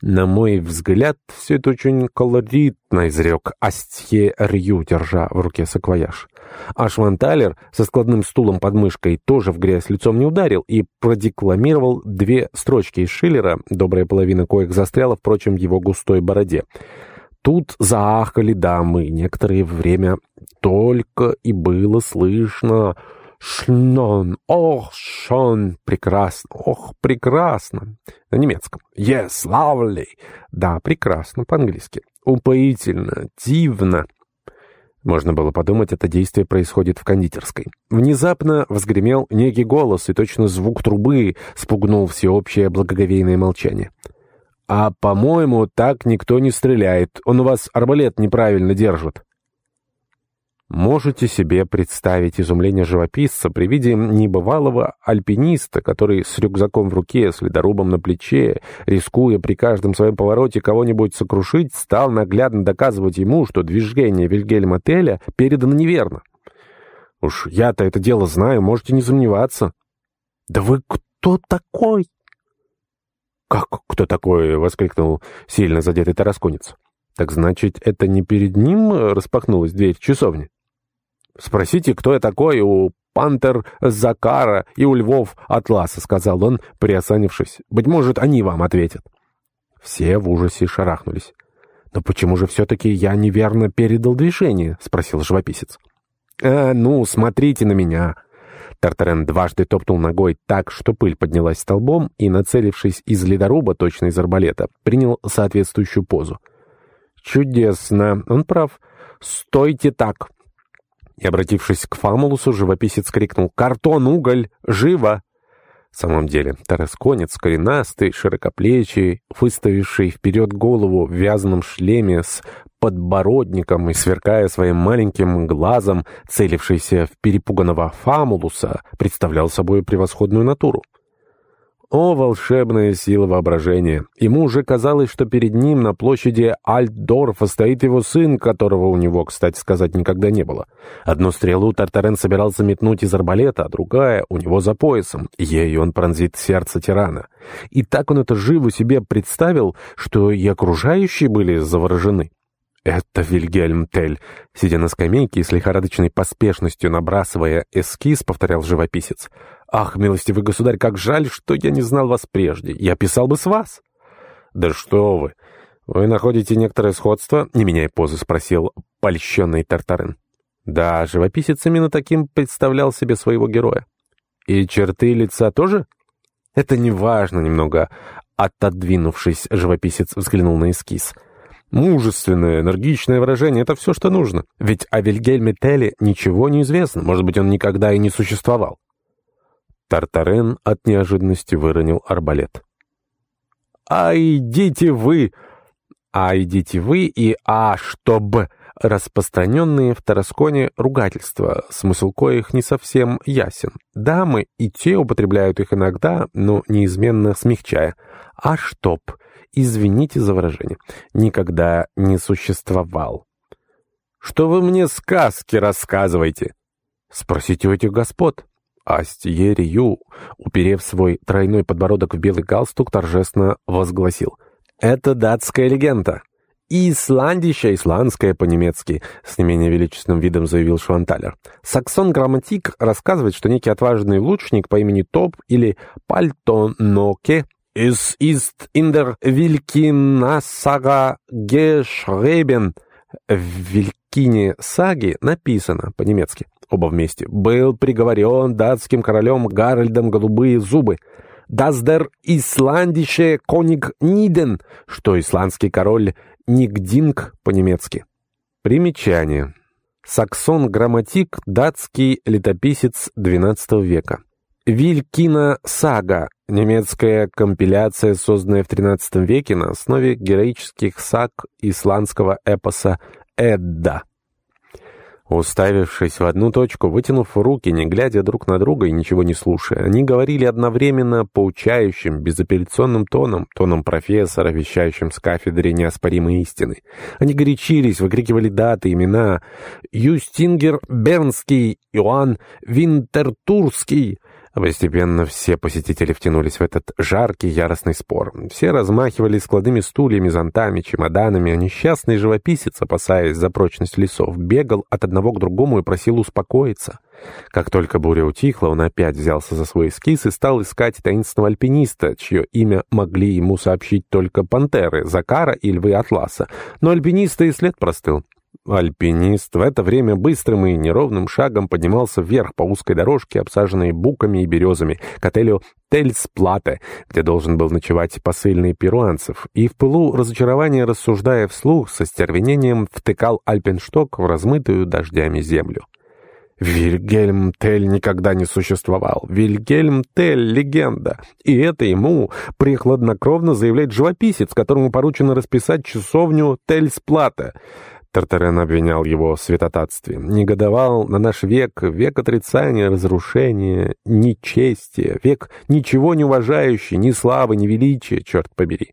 На мой взгляд, все это очень колоритно, изрек Астье Рью, держа в руке саквояж. А Шванталер со складным стулом под мышкой тоже в грязь лицом не ударил и продекламировал две строчки из Шиллера, добрая половина коих застряла, впрочем, в его густой бороде. Тут заахали дамы, некоторое время только и было слышно «Шнон! Ох, шон! Прекрасно! Ох, прекрасно!» На немецком. «Yes, lovely!» Да, прекрасно, по-английски. «Упоительно! Дивно!» Можно было подумать, это действие происходит в кондитерской. Внезапно взгремел некий голос, и точно звук трубы спугнул всеобщее благоговейное молчание. «А, по-моему, так никто не стреляет. Он у вас арбалет неправильно держит». Можете себе представить изумление живописца при виде небывалого альпиниста, который с рюкзаком в руке, с ледорубом на плече, рискуя при каждом своем повороте кого-нибудь сокрушить, стал наглядно доказывать ему, что движение Вильгельма Теля передано неверно. «Уж я-то это дело знаю, можете не сомневаться». «Да вы кто такой?» «Как кто такой?» — воскликнул сильно задетый тарасконец. «Так значит, это не перед ним распахнулась дверь часовни?» «Спросите, кто я такой у пантер Закара и у львов Атласа», — сказал он, приосанившись. «Быть может, они вам ответят». Все в ужасе шарахнулись. «Но почему же все-таки я неверно передал движение?» — спросил живописец. «А, ну, смотрите на меня!» Тартарен дважды топнул ногой так, что пыль поднялась столбом, и, нацелившись из ледоруба, точно из арбалета, принял соответствующую позу. «Чудесно! Он прав. Стойте так!» И, обратившись к Фамулусу, живописец крикнул «Картон, уголь! Живо!» В самом деле, тарасконец, коренастый, широкоплечий, выставивший вперед голову в вязаном шлеме с подбородником и сверкая своим маленьким глазом, целившийся в перепуганного Фамулуса, представлял собой превосходную натуру. О, волшебная сила воображения! Ему уже казалось, что перед ним на площади Альтдорфа стоит его сын, которого у него, кстати сказать, никогда не было. Одну стрелу Тартарен собирался метнуть из арбалета, а другая у него за поясом. Ею он пронзит сердце тирана. И так он это живо себе представил, что и окружающие были заворожены. «Это Вильгельм Тель», — сидя на скамейке и с лихорадочной поспешностью набрасывая эскиз, повторял живописец. «Ах, милостивый государь, как жаль, что я не знал вас прежде. Я писал бы с вас». «Да что вы! Вы находите некоторое сходство?» — не меняя позы, спросил польщенный Тартарен. Да, живописец именно таким представлял себе своего героя. «И черты лица тоже?» «Это не важно немного». Отодвинувшись, живописец взглянул на эскиз. Мужественное, энергичное выражение — это все, что нужно. Ведь о Вильгельме Телле ничего не известно. Может быть, он никогда и не существовал. Тартарен от неожиданности выронил арбалет. «А идите вы!» «А идите вы» и «а чтоб» распространенные в Тарасконе ругательства, смысл коих не совсем ясен. Дамы и те употребляют их иногда, но неизменно смягчая. «А чтоб» извините за выражение, никогда не существовал. «Что вы мне сказки рассказываете?» «Спросите у этих господ». Астье Рию, уперев свой тройной подбородок в белый галстук, торжественно возгласил. «Это датская легенда». «Исландища, исландская по-немецки», — с не менее величественным видом заявил Шванталер. Саксон Грамматик рассказывает, что некий отважный лучник по имени Топ или Пальтоноке Es ist in der Wilkina-Saga geschrieben. В Вилькине саги написано по-немецки, оба вместе, был приговорен датским королем Гарольдом Голубые Зубы. Das der islandische Ниден, что исландский король Нигдинг по-немецки. Примечание. Саксон Грамматик, датский летописец XII века. Вилькина сага Немецкая компиляция, созданная в XIII веке на основе героических саг исландского эпоса «Эдда». Уставившись в одну точку, вытянув руки, не глядя друг на друга и ничего не слушая, они говорили одновременно поучающим, безапелляционным тоном, тоном профессора, вещающим с кафедры неоспоримой истины. Они горячились, выкрикивали даты, имена. Юстингер Бернский, Иоанн Винтертурский, Постепенно все посетители втянулись в этот жаркий, яростный спор. Все размахивали складными стульями, зонтами, чемоданами, а несчастный живописец, опасаясь за прочность лесов, бегал от одного к другому и просил успокоиться. Как только буря утихла, он опять взялся за свой эскиз и стал искать таинственного альпиниста, чье имя могли ему сообщить только пантеры, Закара и львы Атласа. Но альпиниста и след простыл. Альпинист в это время быстрым и неровным шагом поднимался вверх по узкой дорожке, обсаженной буками и березами, к отелю Тельсплате, где должен был ночевать посыльный перуанцев, и в пылу разочарования, рассуждая вслух, со стервенением втыкал альпеншток в размытую дождями землю. Вильгельм Тель никогда не существовал. Вильгельм Тель — легенда. И это ему прихладнокровно заявляет живописец, которому поручено расписать часовню Тельсплата. Тартарен обвинял его в святотатстве. Негодовал на наш век, век отрицания, разрушения, нечестия, век ничего не уважающий, ни славы, ни величия, черт побери.